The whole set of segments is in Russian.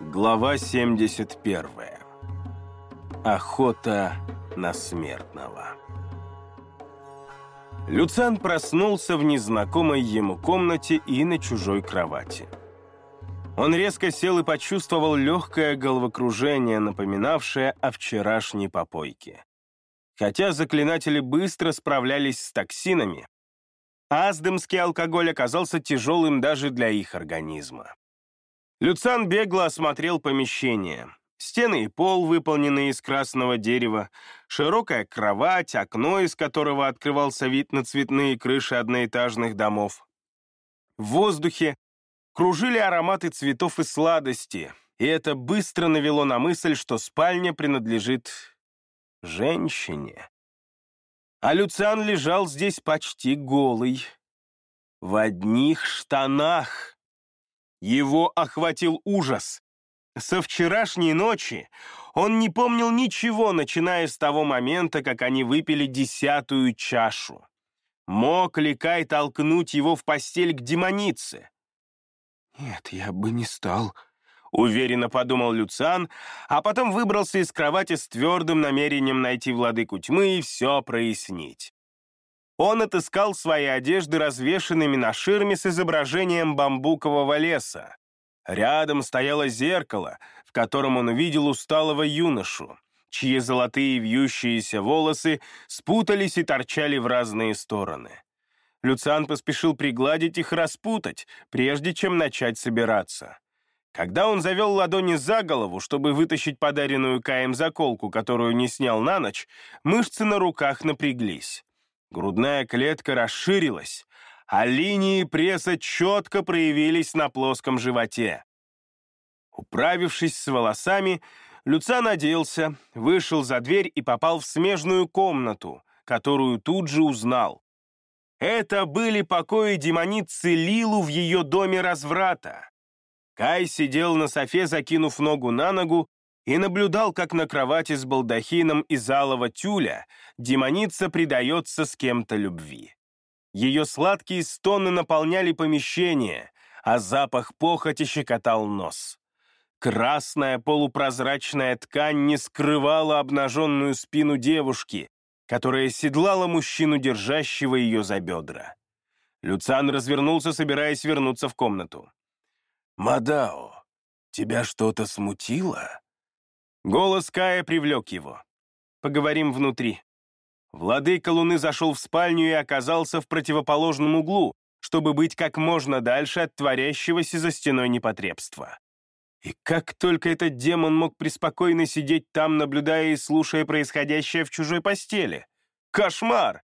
Глава 71. Охота на смертного. Люцан проснулся в незнакомой ему комнате и на чужой кровати. Он резко сел и почувствовал легкое головокружение, напоминавшее о вчерашней попойке. Хотя заклинатели быстро справлялись с токсинами, аздемский алкоголь оказался тяжелым даже для их организма. Люцан бегло осмотрел помещение. Стены и пол, выполненные из красного дерева, широкая кровать, окно, из которого открывался вид на цветные крыши одноэтажных домов. В воздухе кружили ароматы цветов и сладости, и это быстро навело на мысль, что спальня принадлежит женщине. А Люциан лежал здесь почти голый, в одних штанах. Его охватил ужас. Со вчерашней ночи он не помнил ничего, начиная с того момента, как они выпили десятую чашу. Мог ли Кай толкнуть его в постель к демонице? «Нет, я бы не стал», — уверенно подумал Люциан, а потом выбрался из кровати с твердым намерением найти владыку тьмы и все прояснить. Он отыскал свои одежды развешенными на ширме с изображением бамбукового леса. Рядом стояло зеркало, в котором он увидел усталого юношу, чьи золотые вьющиеся волосы спутались и торчали в разные стороны. Люциан поспешил пригладить их распутать, прежде чем начать собираться. Когда он завел ладони за голову, чтобы вытащить подаренную Каем заколку, которую не снял на ночь, мышцы на руках напряглись. Грудная клетка расширилась, а линии пресса четко проявились на плоском животе. Управившись с волосами, Люца надеялся, вышел за дверь и попал в смежную комнату, которую тут же узнал. Это были покои демоницы Лилу в ее доме разврата. Кай сидел на софе, закинув ногу на ногу, и наблюдал, как на кровати с балдахином из алого тюля демоница предается с кем-то любви. Ее сладкие стоны наполняли помещение, а запах похоти щекотал нос. Красная полупрозрачная ткань не скрывала обнаженную спину девушки, которая седлала мужчину, держащего ее за бедра. Люциан развернулся, собираясь вернуться в комнату. «Мадао, тебя что-то смутило?» Голос Кая привлек его. «Поговорим внутри». Владыка Луны зашел в спальню и оказался в противоположном углу, чтобы быть как можно дальше от творящегося за стеной непотребства. И как только этот демон мог преспокойно сидеть там, наблюдая и слушая происходящее в чужой постели? Кошмар!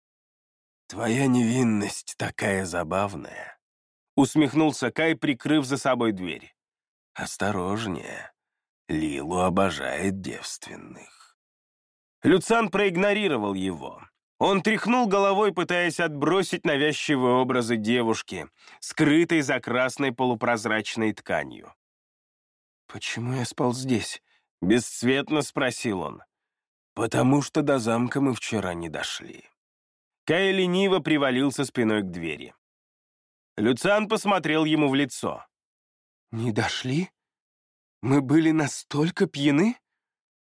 «Твоя невинность такая забавная», — усмехнулся Кай, прикрыв за собой дверь. «Осторожнее. Лилу обожает девственных. Люцан проигнорировал его. Он тряхнул головой, пытаясь отбросить навязчивые образы девушки, скрытой за красной полупрозрачной тканью. «Почему я спал здесь?» — бесцветно спросил он. «Потому что до замка мы вчера не дошли». Кай лениво привалился спиной к двери. Люциан посмотрел ему в лицо. «Не дошли?» Мы были настолько пьяны?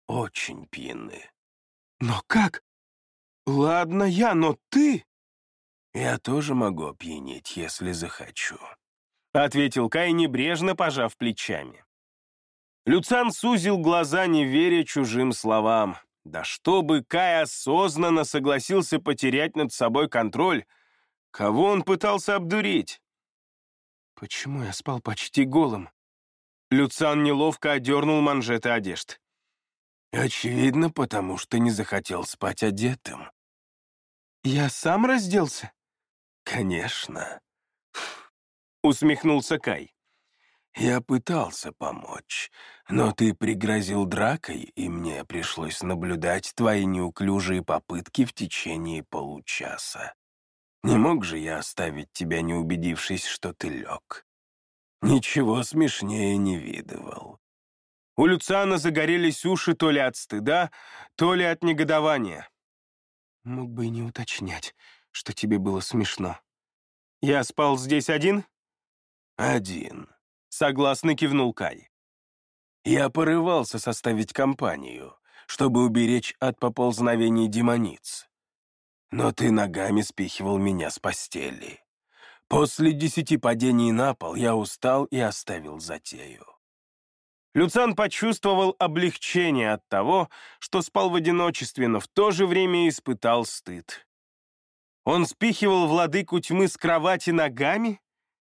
Очень пьяны. Но как? Ладно я, но ты... Я тоже могу опьянеть, если захочу. Ответил Кай, небрежно пожав плечами. Люцан сузил глаза, не веря чужим словам. Да чтобы Кай осознанно согласился потерять над собой контроль, кого он пытался обдурить? Почему я спал почти голым? Люциан неловко одернул манжеты одежд. «Очевидно, потому что не захотел спать одетым». «Я сам разделся?» «Конечно», — усмехнулся Кай. «Я пытался помочь, но ты пригрозил дракой, и мне пришлось наблюдать твои неуклюжие попытки в течение получаса. Не мог же я оставить тебя, не убедившись, что ты лег. Ничего смешнее не видывал. У Люциана загорелись уши то ли от стыда, то ли от негодования. Мог бы и не уточнять, что тебе было смешно. Я спал здесь один? Один. Согласно кивнул Кай. Я порывался составить компанию, чтобы уберечь от поползновений демониц. Но ты ногами спихивал меня с постели. После десяти падений на пол я устал и оставил затею. Люцан почувствовал облегчение от того, что спал в одиночестве, но в то же время испытал стыд. Он спихивал владыку тьмы с кровати ногами?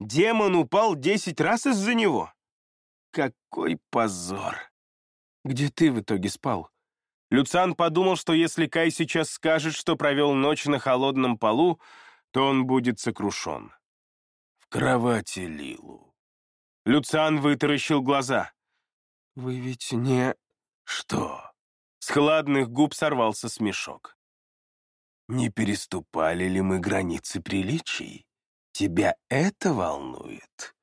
Демон упал десять раз из-за него? Какой позор! Где ты в итоге спал? Люцан подумал, что если Кай сейчас скажет, что провел ночь на холодном полу, то он будет сокрушен. Кровати Лилу. Люциан вытаращил глаза. «Вы ведь не...» «Что?» С хладных губ сорвался смешок. «Не переступали ли мы границы приличий? Тебя это волнует?»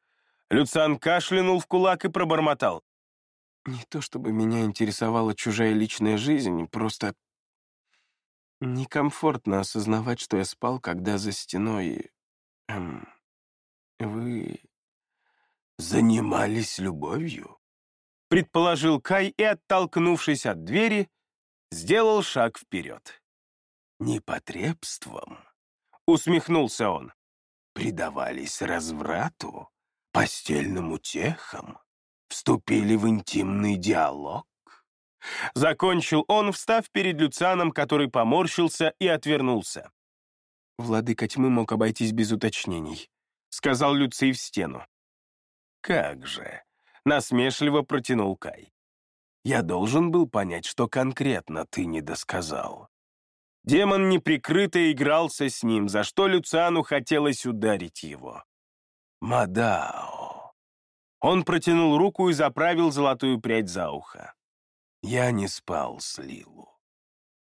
Люциан кашлянул в кулак и пробормотал. «Не то чтобы меня интересовала чужая личная жизнь, просто некомфортно осознавать, что я спал, когда за стеной... Эм, вы занимались любовью?» предположил Кай и, оттолкнувшись от двери, сделал шаг вперед. «Непотребством?» — усмехнулся он. «Предавались разврату, постельным утехам, вступили в интимный диалог?» Закончил он, встав перед Люцианом, который поморщился и отвернулся. «Владыка тьмы мог обойтись без уточнений», — сказал Люций в стену. «Как же!» насмешливо протянул Кай. «Я должен был понять, что конкретно ты не досказал». Демон неприкрыто игрался с ним, за что Люциану хотелось ударить его. «Мадао». Он протянул руку и заправил золотую прядь за ухо. «Я не спал с Лилу.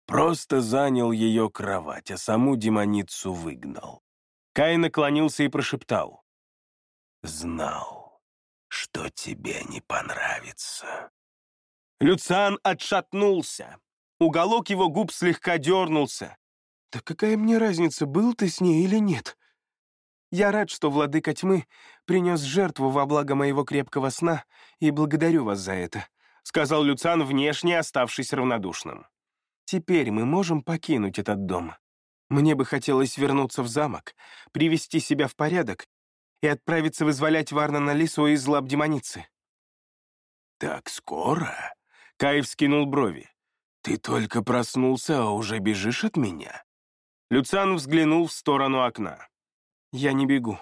Просто занял ее кровать, а саму демоницу выгнал». Кай наклонился и прошептал. «Знал» что тебе не понравится». Люциан отшатнулся. Уголок его губ слегка дернулся. «Да какая мне разница, был ты с ней или нет? Я рад, что владыка тьмы принес жертву во благо моего крепкого сна и благодарю вас за это», сказал Люциан, внешне оставшись равнодушным. «Теперь мы можем покинуть этот дом. Мне бы хотелось вернуться в замок, привести себя в порядок и отправиться вызволять Варнана Лису из лап демоницы. «Так скоро?» — Кай вскинул брови. «Ты только проснулся, а уже бежишь от меня?» Люциан взглянул в сторону окна. «Я не бегу.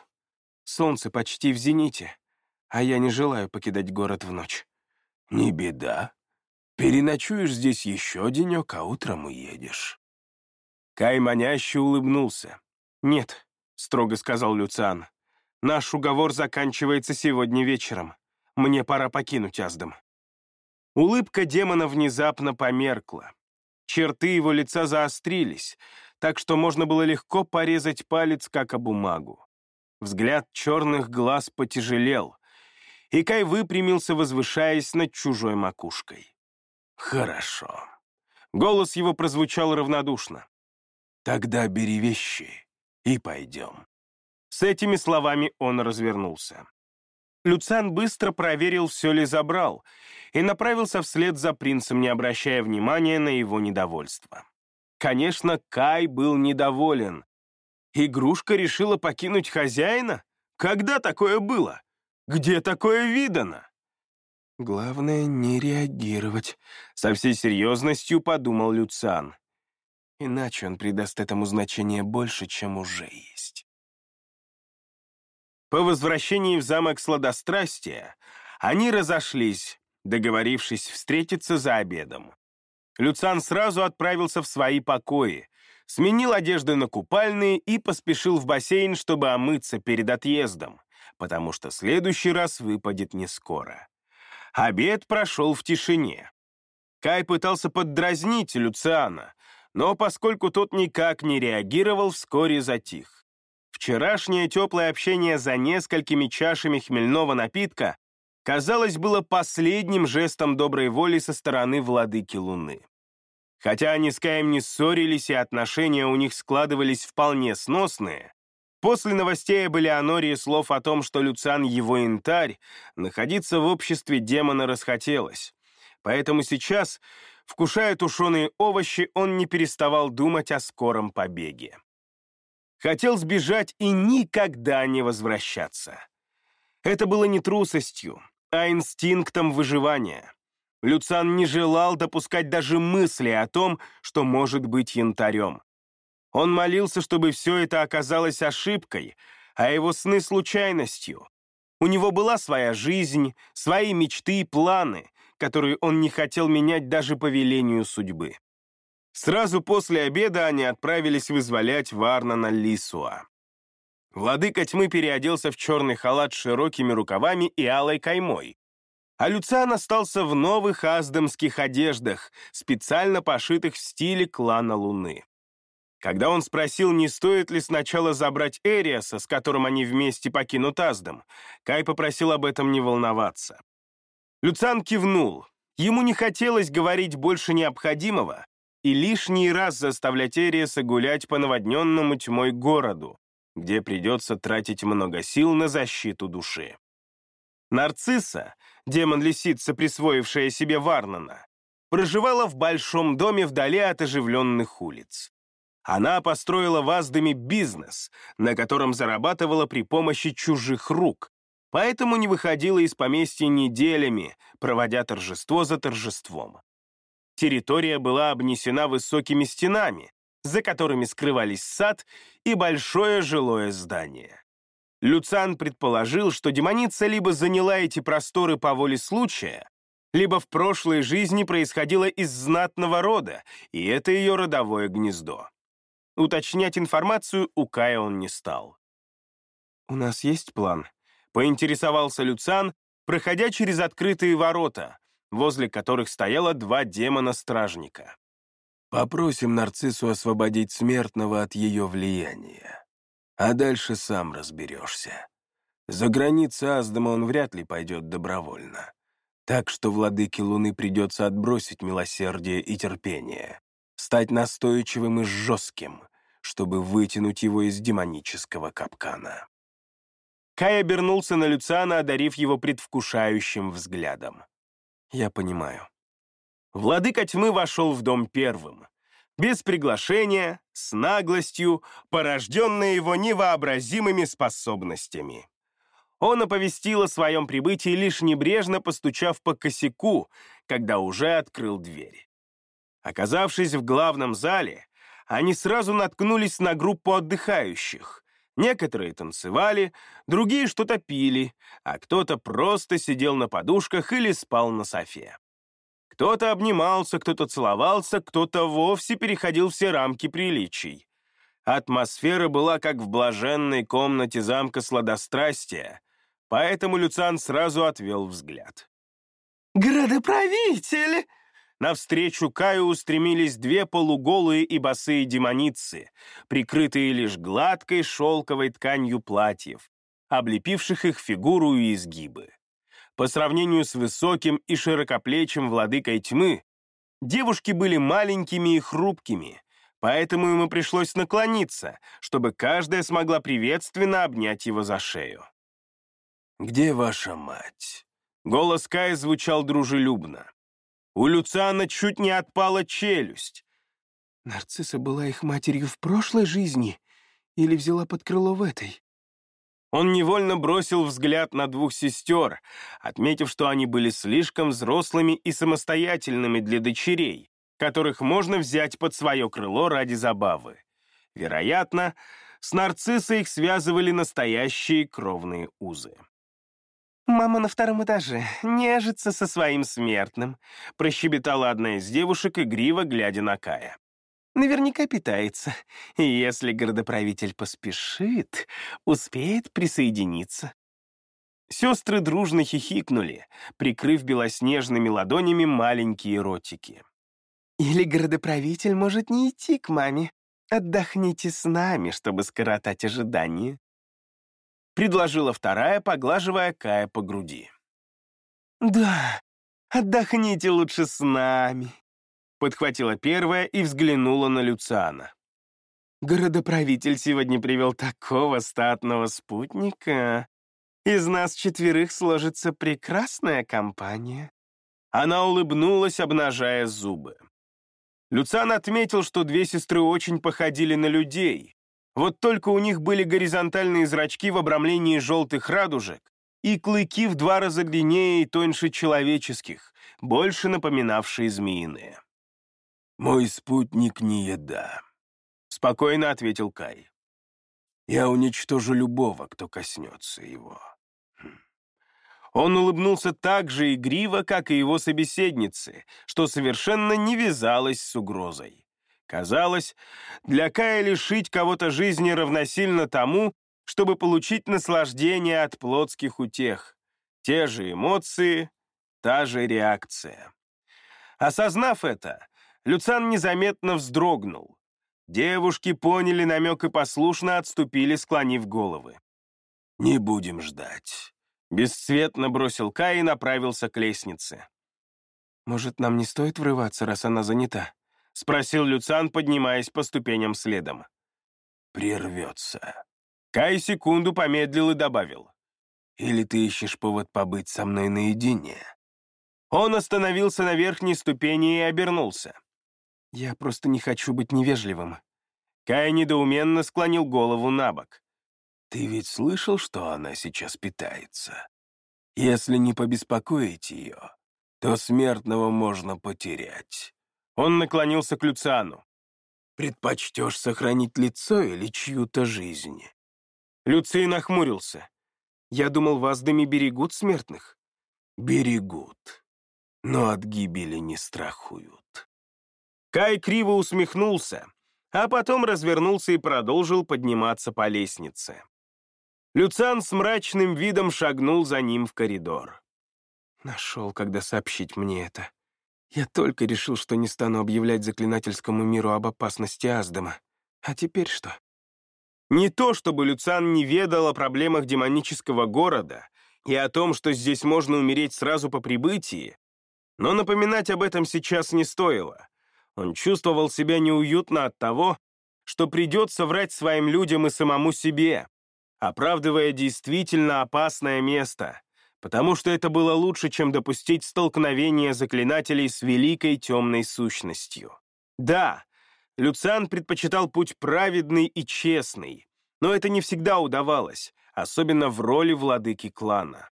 Солнце почти в зените, а я не желаю покидать город в ночь». «Не беда. Переночуешь здесь еще денек, а утром уедешь». Кай маняще улыбнулся. «Нет», — строго сказал Люциан. Наш уговор заканчивается сегодня вечером. Мне пора покинуть Аздам». Улыбка демона внезапно померкла. Черты его лица заострились, так что можно было легко порезать палец, как о бумагу. Взгляд черных глаз потяжелел, и Кай выпрямился, возвышаясь над чужой макушкой. «Хорошо». Голос его прозвучал равнодушно. «Тогда бери вещи и пойдем». С этими словами он развернулся. Люциан быстро проверил, все ли забрал, и направился вслед за принцем, не обращая внимания на его недовольство. Конечно, Кай был недоволен. Игрушка решила покинуть хозяина? Когда такое было? Где такое видано? Главное, не реагировать, со всей серьезностью подумал Люциан. Иначе он придаст этому значение больше, чем уже есть. По возвращении в замок Сладострастия они разошлись, договорившись встретиться за обедом. Люцан сразу отправился в свои покои, сменил одежды на купальные и поспешил в бассейн, чтобы омыться перед отъездом, потому что следующий раз выпадет не скоро. Обед прошел в тишине. Кай пытался поддразнить Люциана, но поскольку тот никак не реагировал, вскоре затих. Вчерашнее теплое общение за несколькими чашами хмельного напитка, казалось, было последним жестом доброй воли со стороны владыки Луны. Хотя они с Каем не ссорились и отношения у них складывались вполне сносные, После новостей об Элеоноре и слов о том, что Люциан его янтарь, находиться в обществе демона расхотелось. Поэтому сейчас, вкушая тушеные овощи, он не переставал думать о скором побеге. Хотел сбежать и никогда не возвращаться. Это было не трусостью, а инстинктом выживания. Люцан не желал допускать даже мысли о том, что может быть янтарем. Он молился, чтобы все это оказалось ошибкой, а его сны — случайностью. У него была своя жизнь, свои мечты и планы, которые он не хотел менять даже по велению судьбы. Сразу после обеда они отправились вызволять Варнана Лисуа. Владыка тьмы переоделся в черный халат с широкими рукавами и алой каймой, а Люциан остался в новых аздамских одеждах, специально пошитых в стиле клана Луны. Когда он спросил, не стоит ли сначала забрать Эриаса, с которым они вместе покинут Аздам, Кай попросил об этом не волноваться. Люциан кивнул. Ему не хотелось говорить больше необходимого и лишний раз заставлять Эриаса гулять по наводненному тьмой городу, где придется тратить много сил на защиту души. Нарцисса, демон-лисица, присвоившая себе Варнана, проживала в большом доме вдали от оживленных улиц. Она построила в Аздаме бизнес, на котором зарабатывала при помощи чужих рук, поэтому не выходила из поместья неделями, проводя торжество за торжеством. Территория была обнесена высокими стенами, за которыми скрывались сад и большое жилое здание. Люцан предположил, что демоница либо заняла эти просторы по воле случая, либо в прошлой жизни происходила из знатного рода, и это ее родовое гнездо. Уточнять информацию у Кая он не стал. «У нас есть план?» — поинтересовался Люцан, проходя через открытые ворота, возле которых стояло два демона-стражника. «Попросим нарциссу освободить смертного от ее влияния. А дальше сам разберешься. За границы Аздама он вряд ли пойдет добровольно. Так что владыке Луны придется отбросить милосердие и терпение стать настойчивым и жестким, чтобы вытянуть его из демонического капкана. Кай обернулся на Люциана, одарив его предвкушающим взглядом. «Я понимаю». Владыка тьмы вошел в дом первым. Без приглашения, с наглостью, порожденной его невообразимыми способностями. Он оповестил о своем прибытии, лишь небрежно постучав по косяку, когда уже открыл дверь. Оказавшись в главном зале, они сразу наткнулись на группу отдыхающих. Некоторые танцевали, другие что-то пили, а кто-то просто сидел на подушках или спал на софе. Кто-то обнимался, кто-то целовался, кто-то вовсе переходил все рамки приличий. Атмосфера была как в блаженной комнате замка сладострастия, поэтому Люциан сразу отвел взгляд. «Градоправитель!» Навстречу Каю устремились две полуголые и босые демоницы, прикрытые лишь гладкой шелковой тканью платьев, облепивших их фигуру и изгибы. По сравнению с высоким и широкоплечим владыкой тьмы, девушки были маленькими и хрупкими, поэтому ему пришлось наклониться, чтобы каждая смогла приветственно обнять его за шею. «Где ваша мать?» Голос Кая звучал дружелюбно. У Люциана чуть не отпала челюсть. Нарцисса была их матерью в прошлой жизни или взяла под крыло в этой? Он невольно бросил взгляд на двух сестер, отметив, что они были слишком взрослыми и самостоятельными для дочерей, которых можно взять под свое крыло ради забавы. Вероятно, с нарциссой их связывали настоящие кровные узы. «Мама на втором этаже, нежится со своим смертным», прощебетала одна из девушек, игриво глядя на Кая. «Наверняка питается, и если городоправитель поспешит, успеет присоединиться». Сестры дружно хихикнули, прикрыв белоснежными ладонями маленькие ротики. «Или городоправитель может не идти к маме. Отдохните с нами, чтобы скоротать ожидания». — предложила вторая, поглаживая Кая по груди. «Да, отдохните лучше с нами», — подхватила первая и взглянула на Люциана. Городоправитель сегодня привел такого статного спутника. Из нас четверых сложится прекрасная компания». Она улыбнулась, обнажая зубы. Люциан отметил, что две сестры очень походили на людей. Вот только у них были горизонтальные зрачки в обрамлении желтых радужек и клыки в два раза длиннее и тоньше человеческих, больше напоминавшие змеиные. «Мой спутник не еда», — спокойно ответил Кай. «Я уничтожу любого, кто коснется его». Он улыбнулся так же игриво, как и его собеседницы, что совершенно не вязалось с угрозой. Казалось, для Кая лишить кого-то жизни равносильно тому, чтобы получить наслаждение от плотских утех. Те же эмоции, та же реакция. Осознав это, Люцан незаметно вздрогнул. Девушки поняли намек и послушно отступили, склонив головы. «Не будем ждать. Бесцветно бросил Кай и направился к лестнице. «Может, нам не стоит врываться, раз она занята?» — спросил Люцан, поднимаясь по ступеням следом. «Прервется». Кай секунду помедлил и добавил. «Или ты ищешь повод побыть со мной наедине?» Он остановился на верхней ступени и обернулся. «Я просто не хочу быть невежливым». Кай недоуменно склонил голову на бок. Ты ведь слышал, что она сейчас питается? Если не побеспокоить ее, то смертного можно потерять. Он наклонился к Люциану. Предпочтешь сохранить лицо или чью-то жизнь? Люций нахмурился. Я думал, ваздами берегут смертных. Берегут, но от гибели не страхуют. Кай криво усмехнулся, а потом развернулся и продолжил подниматься по лестнице. Люциан с мрачным видом шагнул за ним в коридор. Нашел, когда сообщить мне это. Я только решил, что не стану объявлять заклинательскому миру об опасности Аздама. А теперь что? Не то, чтобы Люциан не ведал о проблемах демонического города и о том, что здесь можно умереть сразу по прибытии, но напоминать об этом сейчас не стоило. Он чувствовал себя неуютно от того, что придется врать своим людям и самому себе, оправдывая действительно опасное место, потому что это было лучше, чем допустить столкновение заклинателей с великой темной сущностью. Да, Люциан предпочитал путь праведный и честный, но это не всегда удавалось, особенно в роли владыки клана.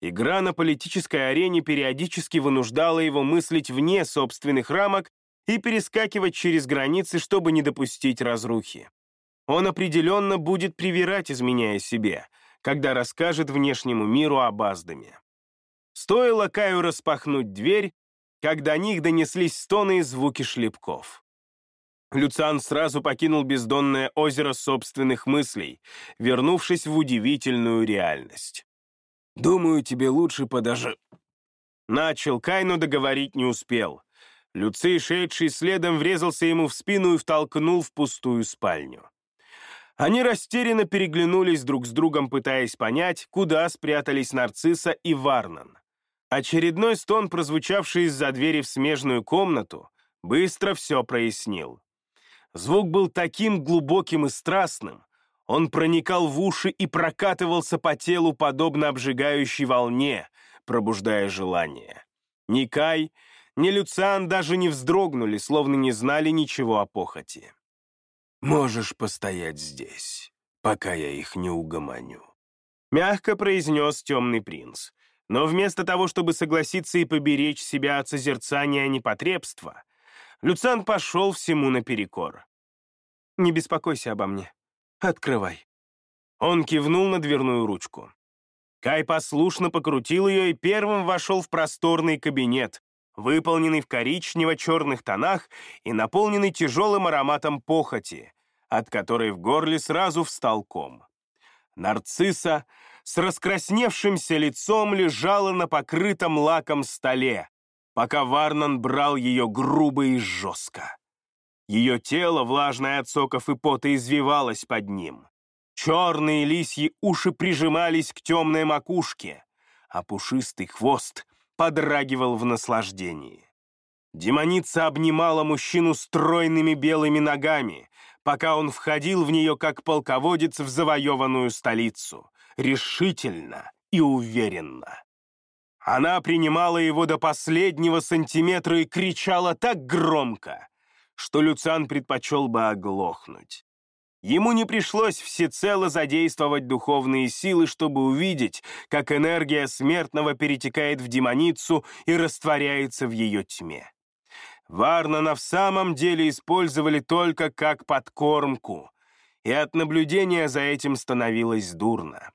Игра на политической арене периодически вынуждала его мыслить вне собственных рамок и перескакивать через границы, чтобы не допустить разрухи. Он определенно будет привирать, изменяя себе, когда расскажет внешнему миру об Аздаме. Стоило Каю распахнуть дверь, как до них донеслись стоны и звуки шлепков. Люциан сразу покинул бездонное озеро собственных мыслей, вернувшись в удивительную реальность. «Думаю, тебе лучше подожи...» Начал Кай, но договорить не успел. Люций, шедший следом, врезался ему в спину и втолкнул в пустую спальню. Они растерянно переглянулись друг с другом, пытаясь понять, куда спрятались Нарцисса и Варнан. Очередной стон, прозвучавший из-за двери в смежную комнату, быстро все прояснил. Звук был таким глубоким и страстным, он проникал в уши и прокатывался по телу, подобно обжигающей волне, пробуждая желание. Ни Кай, ни Люциан даже не вздрогнули, словно не знали ничего о похоти. «Можешь постоять здесь, пока я их не угомоню», — мягко произнес темный принц. Но вместо того, чтобы согласиться и поберечь себя от созерцания непотребства, Люцан пошел всему наперекор. «Не беспокойся обо мне. Открывай». Он кивнул на дверную ручку. Кай послушно покрутил ее и первым вошел в просторный кабинет, выполненный в коричнево-черных тонах и наполненный тяжелым ароматом похоти, от которой в горле сразу встал ком. Нарцисса с раскрасневшимся лицом лежала на покрытом лаком столе, пока Варнан брал ее грубо и жестко. Ее тело, влажное от соков и пота, извивалось под ним. Черные лисьи уши прижимались к темной макушке, а пушистый хвост подрагивал в наслаждении. Демоница обнимала мужчину стройными белыми ногами, пока он входил в нее как полководец в завоеванную столицу, решительно и уверенно. Она принимала его до последнего сантиметра и кричала так громко, что Люциан предпочел бы оглохнуть. Ему не пришлось всецело задействовать духовные силы, чтобы увидеть, как энергия смертного перетекает в демоницу и растворяется в ее тьме. Варнана в самом деле использовали только как подкормку, и от наблюдения за этим становилось дурно.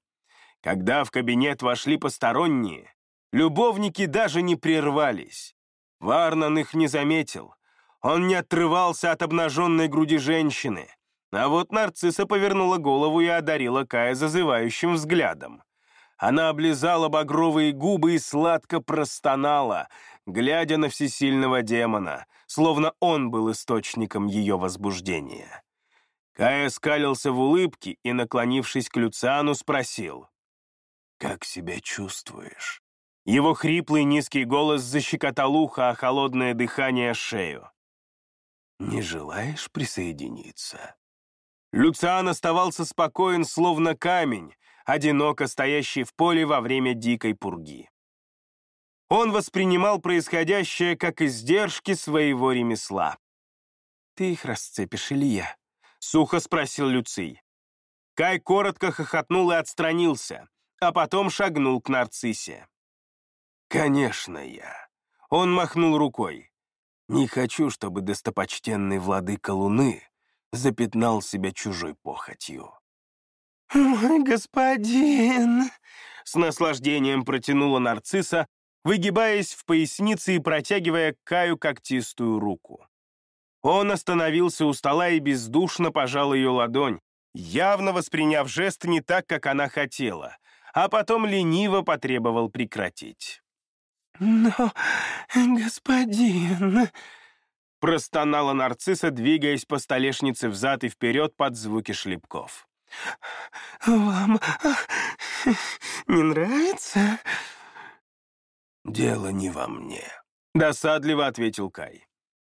Когда в кабинет вошли посторонние, любовники даже не прервались. Варнан их не заметил. Он не отрывался от обнаженной груди женщины — а вот нарцисса повернула голову и одарила Кая зазывающим взглядом. Она облизала багровые губы и сладко простонала, глядя на всесильного демона, словно он был источником ее возбуждения. Кая скалился в улыбке и, наклонившись к Люциану, спросил. «Как себя чувствуешь?» Его хриплый низкий голос защекотал ухо, а холодное дыхание — шею. «Не желаешь присоединиться?» Люциан оставался спокоен, словно камень, одиноко стоящий в поле во время дикой пурги. Он воспринимал происходящее как издержки своего ремесла. «Ты их расцепишь или я?» — сухо спросил Люций. Кай коротко хохотнул и отстранился, а потом шагнул к нарциссе. «Конечно я». Он махнул рукой. «Не хочу, чтобы достопочтенный владыка Луны запятнал себя чужой похотью. «Мой господин!» — с наслаждением протянула нарцисса, выгибаясь в пояснице и протягивая к Каю когтистую руку. Он остановился у стола и бездушно пожал ее ладонь, явно восприняв жест не так, как она хотела, а потом лениво потребовал прекратить. «Но, господин...» Простонала нарцисса, двигаясь по столешнице взад и вперед под звуки шлепков. «Вам не нравится?» «Дело не во мне», — досадливо ответил Кай.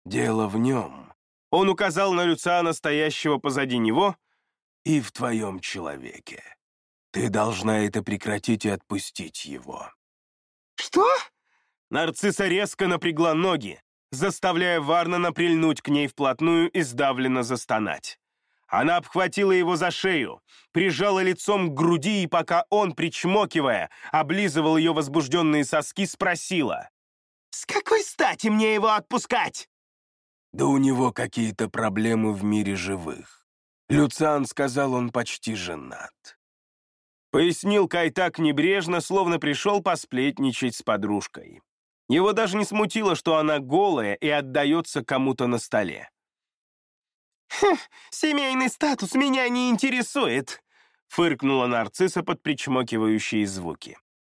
«Дело в нем». Он указал на Люциана, стоящего позади него, и в твоем человеке. Ты должна это прекратить и отпустить его. «Что?» Нарцисса резко напрягла ноги, заставляя Варнана прильнуть к ней вплотную и сдавленно застонать. Она обхватила его за шею, прижала лицом к груди и, пока он, причмокивая, облизывал ее возбужденные соски, спросила. «С какой стати мне его отпускать?» «Да у него какие-то проблемы в мире живых. Люциан сказал, он почти женат». Пояснил Кай так небрежно, словно пришел посплетничать с подружкой. Его даже не смутило, что она голая и отдается кому-то на столе. «Хм, семейный статус меня не интересует», — фыркнула нарцисса под причмокивающие звуки.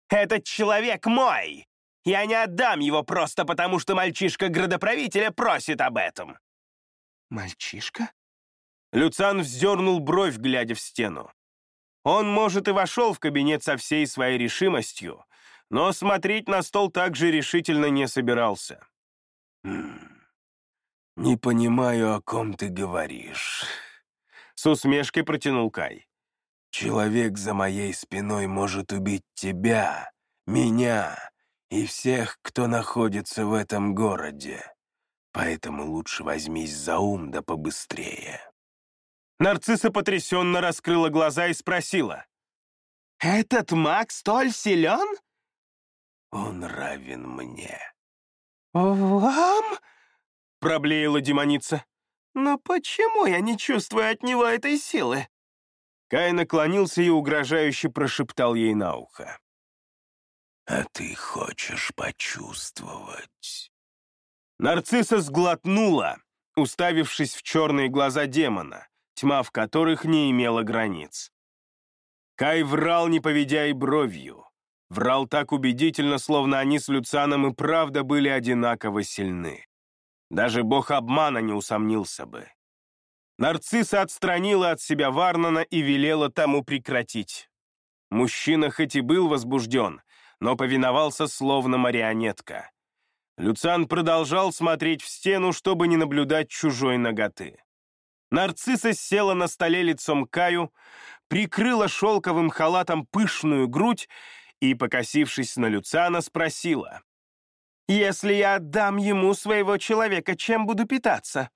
«Этот человек мой! Я не отдам его просто потому, что мальчишка градоправителя просит об этом!» «Мальчишка?» Люцан вздернул бровь, глядя в стену. Он, может, и вошел в кабинет со всей своей решимостью, но смотреть на стол также решительно не собирался. «Хм, «Не понимаю, о ком ты говоришь», — с усмешкой протянул Кай. «Человек за моей спиной может убить тебя, меня и всех, кто находится в этом городе, поэтому лучше возьмись за ум да побыстрее». Нарцисса потрясенно раскрыла глаза и спросила. «Этот маг столь силен?» Он равен мне». «Вам?» — проблеяла демоница. «Но почему я не чувствую от него этой силы?» Кай наклонился и угрожающе прошептал ей на ухо. «А ты хочешь почувствовать?» Нарцисса сглотнула, уставившись в черные глаза демона, тьма в которых не имела границ. Кай врал, не поведя и бровью. Врал так убедительно, словно они с Люцианом и правда были одинаково сильны. Даже бог обмана не усомнился бы. Нарцисса отстранила от себя Варнана и велела тому прекратить. Мужчина хоть и был возбужден, но повиновался словно марионетка. Люциан продолжал смотреть в стену, чтобы не наблюдать чужой ноготы. Нарцисса села на столе лицом Каю, прикрыла шелковым халатом пышную грудь и, покосившись на Люциана, спросила. «Если я отдам ему своего человека, чем буду питаться?»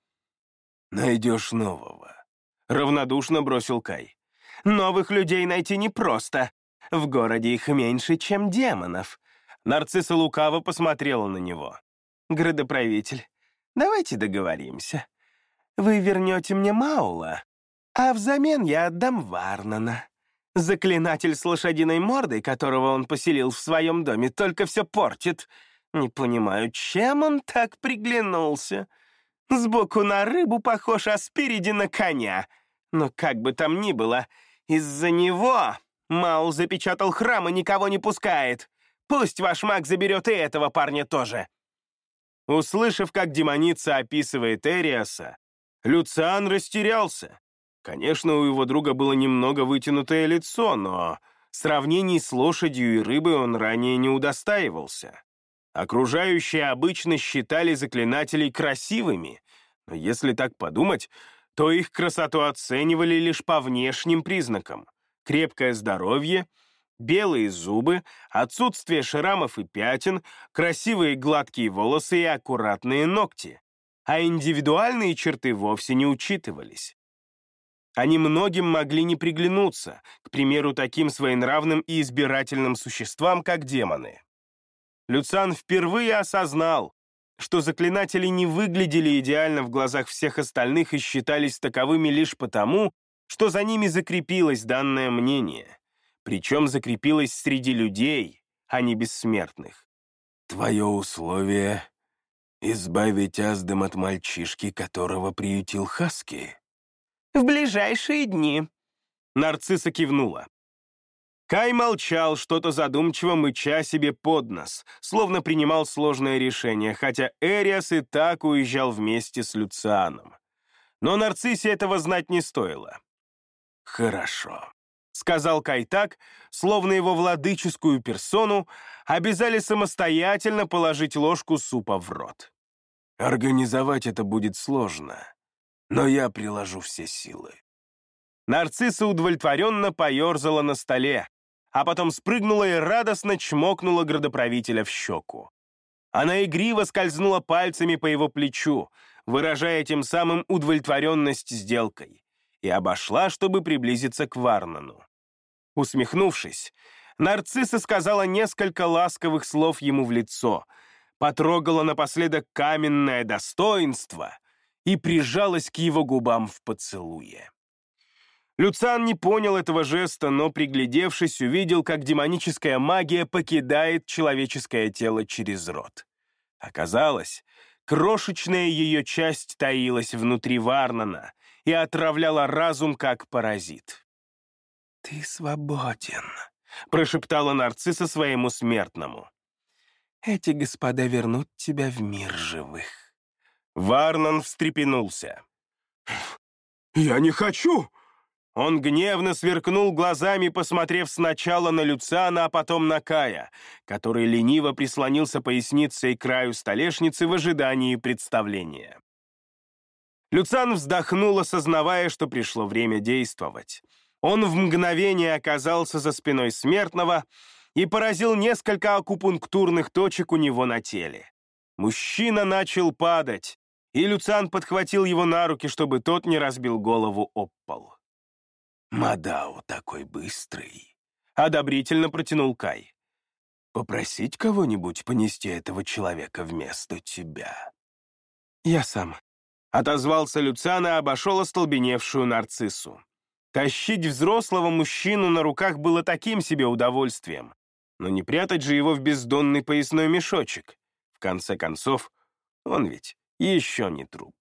«Найдешь нового», — равнодушно бросил Кай. «Новых людей найти непросто. В городе их меньше, чем демонов». Нарцисса лукаво посмотрела на него. «Градоправитель, давайте договоримся. Вы вернете мне Маула, а взамен я отдам Варнана. Заклинатель с лошадиной мордой, которого он поселил в своем доме, только все портит. Не понимаю, чем он так приглянулся. Сбоку на рыбу похож, а спереди на коня. Но как бы там ни было, из-за него Маул запечатал храм и никого не пускает. Пусть ваш маг заберет и этого парня тоже». Услышав, как демоница описывает Эриаса, Люциан растерялся. Конечно, у его друга было немного вытянутое лицо, но сравнений с лошадью и рыбой он ранее не удостаивался. Окружающие обычно считали заклинателей красивыми, но если так подумать, то их красоту оценивали лишь по внешним признакам. Крепкое здоровье, белые зубы, отсутствие шрамов и пятен, красивые гладкие волосы и аккуратные ногти. А индивидуальные черты вовсе не учитывались. Они многим могли не приглянуться, к примеру, таким своенравным и избирательным существам, как демоны. Люцан впервые осознал, что заклинатели не выглядели идеально в глазах всех остальных и считались таковыми лишь потому, что за ними закрепилось данное мнение. Причем закрепилось среди людей, а не бессмертных. «Твое условие — избавить Аздем от мальчишки, которого приютил Хаски?» «В ближайшие дни», — нарцисса кивнула. Кай молчал, что-то задумчиво мыча себе под нос, словно принимал сложное решение, хотя Эриас и так уезжал вместе с Люцианом. Но нарциссе этого знать не стоило. «Хорошо», — сказал Кай так, словно его владыческую персону обязали самостоятельно положить ложку супа в рот. «Организовать это будет сложно, но я приложу все силы». Нарцисса удовлетворенно поерзала на столе, а потом спрыгнула и радостно чмокнула градоправителя в щеку. Она игриво скользнула пальцами по его плечу, выражая тем самым удовлетворенность сделкой, и обошла, чтобы приблизиться к Варнану. Усмехнувшись, нарцисса сказала несколько ласковых слов ему в лицо, потрогала напоследок каменное достоинство и прижалась к его губам в поцелуе. Люциан не понял этого жеста, но, приглядевшись, увидел, как демоническая магия покидает человеческое тело через рот. Оказалось, крошечная ее часть таилась внутри Варнана и отравляла разум как паразит. «Ты свободен», — прошептала нарцисса своему смертному. «Эти господа вернут тебя в мир живых». Варнан встрепенулся. «Я не хочу!» Он гневно сверкнул глазами, посмотрев сначала на Люциана, а потом на Кая, который лениво прислонился поясницей к краю столешницы в ожидании представления. Люциан вздохнул, осознавая, что пришло время действовать. Он в мгновение оказался за спиной смертного и поразил несколько акупунктурных точек у него на теле. Мужчина начал падать, и Люциан подхватил его на руки, чтобы тот не разбил голову об пол. «Мадау такой быстрый», — одобрительно протянул Кай. «Попросить кого-нибудь понести этого человека вместо тебя?» «Я сам», — отозвался Люциан и обошел остолбеневшую нарциссу. Тащить взрослого мужчину на руках было таким себе удовольствием, но не прятать же его в бездонный поясной мешочек. В конце концов, он ведь еще не труп.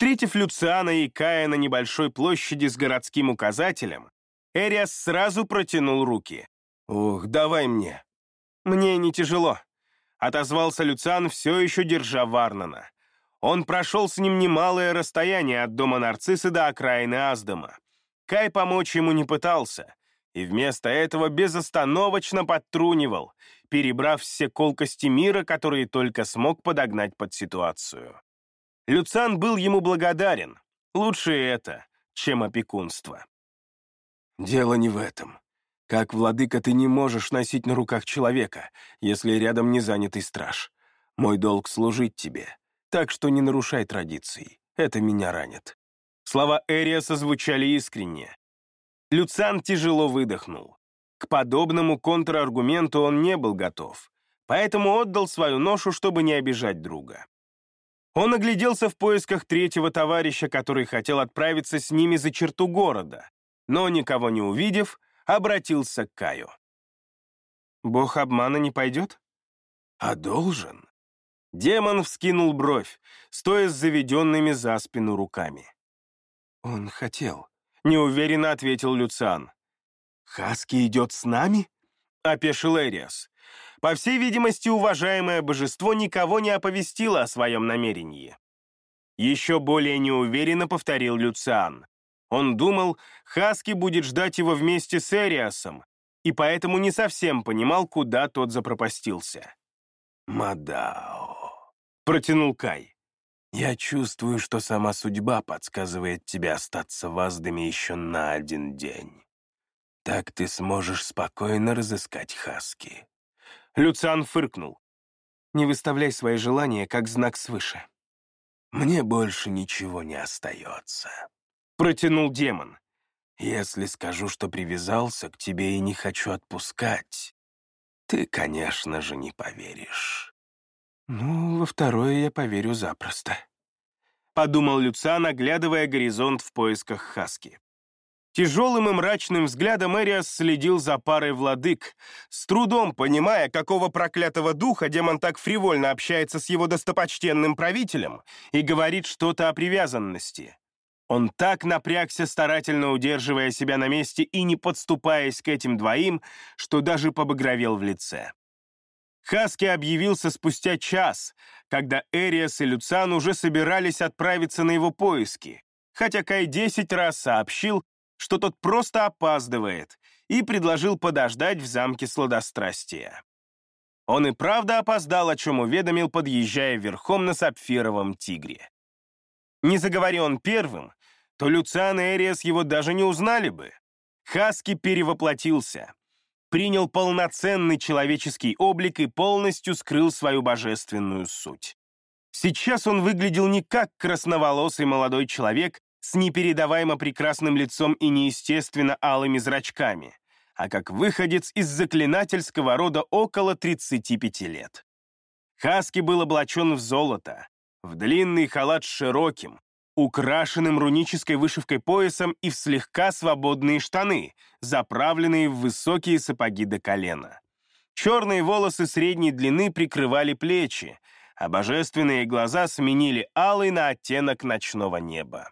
Встретив Люциана и Кая на небольшой площади с городским указателем, Эриас сразу протянул руки. «Ух, давай мне». «Мне не тяжело», — отозвался Люциан, все еще держа Варнана. Он прошел с ним немалое расстояние от дома Нарциссы до окраины Аздома. Кай помочь ему не пытался, и вместо этого безостановочно подтрунивал, перебрав все колкости мира, которые только смог подогнать под ситуацию. Люцан был ему благодарен. Лучше это, чем опекунство. «Дело не в этом. Как владыка ты не можешь носить на руках человека, если рядом не занятый страж. Мой долг — служить тебе, так что не нарушай традиций. Это меня ранит». Слова Эриаса звучали искренне. Люцан тяжело выдохнул. К подобному контраргументу он не был готов, поэтому отдал свою ношу, чтобы не обижать друга. Он огляделся в поисках третьего товарища, который хотел отправиться с ними за черту города, но, никого не увидев, обратился к Каю. «Бог обмана не пойдет?» «А должен?» Демон вскинул бровь, стоя с заведенными за спину руками. «Он хотел», — неуверенно ответил Люциан. «Хаски идет с нами?» — опешил Эриас. По всей видимости, уважаемое божество никого не оповестило о своем намерении. Еще более неуверенно повторил Люциан. Он думал, Хаски будет ждать его вместе с Эриасом, и поэтому не совсем понимал, куда тот запропастился. «Мадао», — протянул Кай. «Я чувствую, что сама судьба подсказывает тебе остаться в Аздаме еще на один день. Так ты сможешь спокойно разыскать Хаски». Люциан фыркнул. «Не выставляй свои желания как знак свыше». «Мне больше ничего не остается», — протянул демон. «Если скажу, что привязался к тебе и не хочу отпускать, ты, конечно же, не поверишь». «Ну, во второе я поверю запросто», — подумал Люциан, оглядывая горизонт в поисках Хаски. Тяжелым и мрачным взглядом Эриас следил за парой владык, с трудом понимая, какого проклятого духа демон так фривольно общается с его достопочтенным правителем и говорит что-то о привязанности. Он так напрягся, старательно удерживая себя на месте и не подступаясь к этим двоим, что даже побагровел в лице. Хаски объявился спустя час, когда Эриас и Люцан уже собирались отправиться на его поиски, хотя Кай десять раз сообщил, что тот просто опаздывает, и предложил подождать в замке сладострастия. Он и правда опоздал, о чем уведомил, подъезжая верхом на сапфировом тигре. Не заговори он первым, то Люциан и Эриас его даже не узнали бы. Хаски перевоплотился, принял полноценный человеческий облик и полностью скрыл свою божественную суть. Сейчас он выглядел не как красноволосый молодой человек с непередаваемо прекрасным лицом и неестественно алыми зрачками, а как выходец из заклинательского рода около 35 лет. Хаски был облачен в золото, в длинный халат широким, украшенным рунической вышивкой поясом и в слегка свободные штаны, заправленные в высокие сапоги до колена. Черные волосы средней длины прикрывали плечи, а божественные глаза сменили алый на оттенок ночного неба.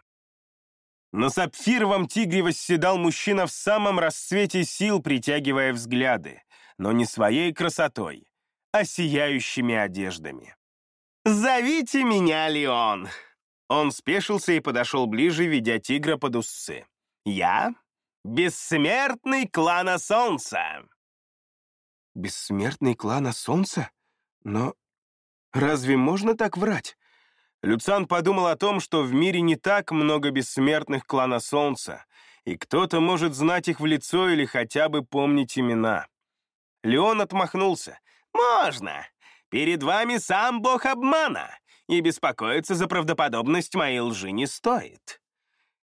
На сапфировом тигре восседал мужчина в самом расцвете сил, притягивая взгляды, но не своей красотой, а сияющими одеждами. «Зовите меня Леон!» Он спешился и подошел ближе, ведя тигра под усы. «Я — бессмертный клана Солнца!» «Бессмертный клана Солнца? Но разве можно так врать?» Люцан подумал о том, что в мире не так много бессмертных клана Солнца, и кто-то может знать их в лицо или хотя бы помнить имена. Леон отмахнулся. «Можно! Перед вами сам бог обмана! и беспокоиться за правдоподобность моей лжи не стоит».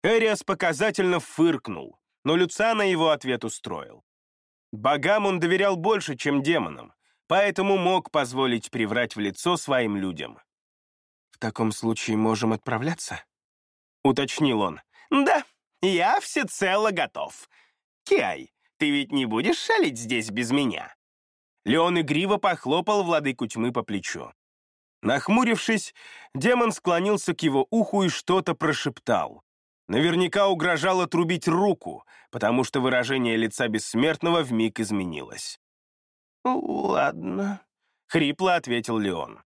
Эриас показательно фыркнул, но Люцана его ответ устроил. Богам он доверял больше, чем демонам, поэтому мог позволить приврать в лицо своим людям. «В таком случае можем отправляться?» — уточнил он. «Да, я всецело готов. Киай, ты ведь не будешь шалить здесь без меня?» Леон игриво похлопал владыку тьмы по плечу. Нахмурившись, демон склонился к его уху и что-то прошептал. Наверняка угрожал отрубить руку, потому что выражение лица бессмертного вмиг изменилось. «Ладно», — хрипло ответил Леон.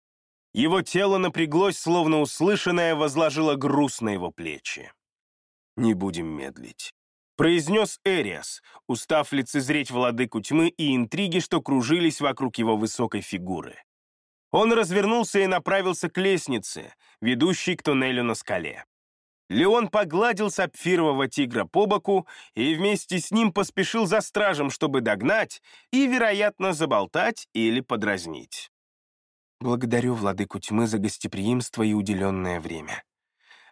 Его тело напряглось, словно услышанное возложило груз на его плечи. «Не будем медлить», — произнес Эриас, устав лицезреть владыку тьмы и интриги, что кружились вокруг его высокой фигуры. Он развернулся и направился к лестнице, ведущей к туннелю на скале. Леон погладил сапфирового тигра по боку и вместе с ним поспешил за стражем, чтобы догнать и, вероятно, заболтать или подразнить. «Благодарю владыку тьмы за гостеприимство и уделенное время».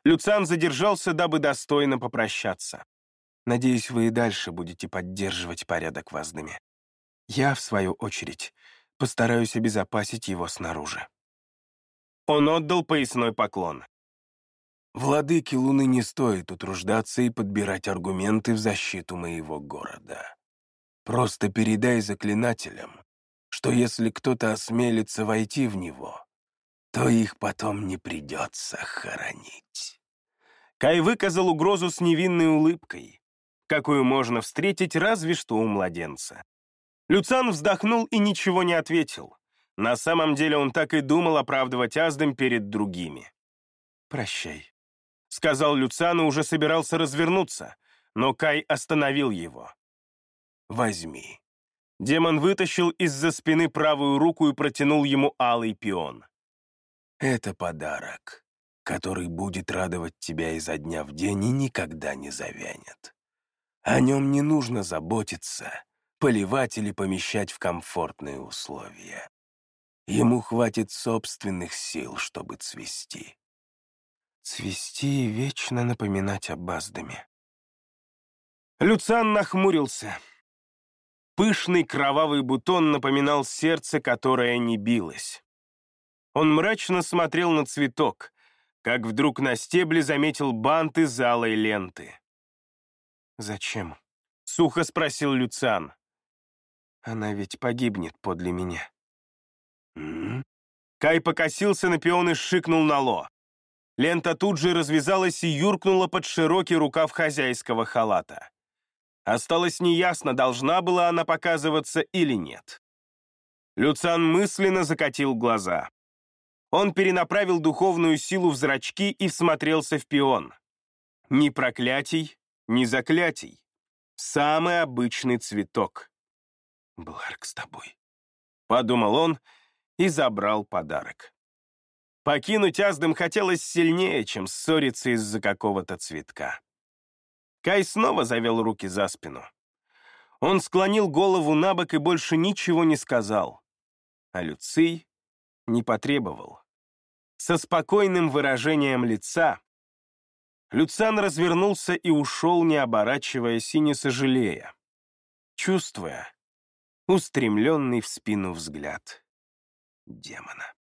Люциан задержался, дабы достойно попрощаться. «Надеюсь, вы и дальше будете поддерживать порядок в Аздаме. Я, в свою очередь, постараюсь обезопасить его снаружи». Он отдал поясной поклон. «Владыке Луны не стоит утруждаться и подбирать аргументы в защиту моего города. Просто передай заклинателям, что если кто-то осмелится войти в него, то их потом не придется хоронить». Кай выказал угрозу с невинной улыбкой, какую можно встретить разве что у младенца. Люцан вздохнул и ничего не ответил. На самом деле он так и думал оправдывать Аздам перед другими. «Прощай», — сказал Люцан и уже собирался развернуться, но Кай остановил его. «Возьми». Демон вытащил из-за спины правую руку и протянул ему алый пион. «Это подарок, который будет радовать тебя изо дня в день и никогда не завянет. О нем не нужно заботиться» поливать или помещать в комфортные условия. Ему хватит собственных сил, чтобы цвести. Цвести и вечно напоминать об Аздаме. Люциан нахмурился. Пышный кровавый бутон напоминал сердце, которое не билось. Он мрачно смотрел на цветок, как вдруг на стебле заметил бант из ленты. «Зачем?» — сухо спросил Люциан. Она ведь погибнет подле меня. М -м? Кай покосился на пион и шикнул на Ло. Лента тут же развязалась и юркнула под широкий рукав хозяйского халата. Осталось неясно, должна была она показываться или нет. Люциан мысленно закатил глаза. Он перенаправил духовную силу в зрачки и всмотрелся в пион. Ни проклятий, ни заклятий. Самый обычный цветок. Бларк с тобой», — подумал он и забрал подарок. Покинуть Аздам хотелось сильнее, чем ссориться из-за какого-то цветка. Кай снова завел руки за спину. Он склонил голову на бок и больше ничего не сказал. А Люций не потребовал. Со спокойным выражением лица Люцан развернулся и ушел, не оборачиваясь и не сожалея, чувствуя, устремленный в спину взгляд демона.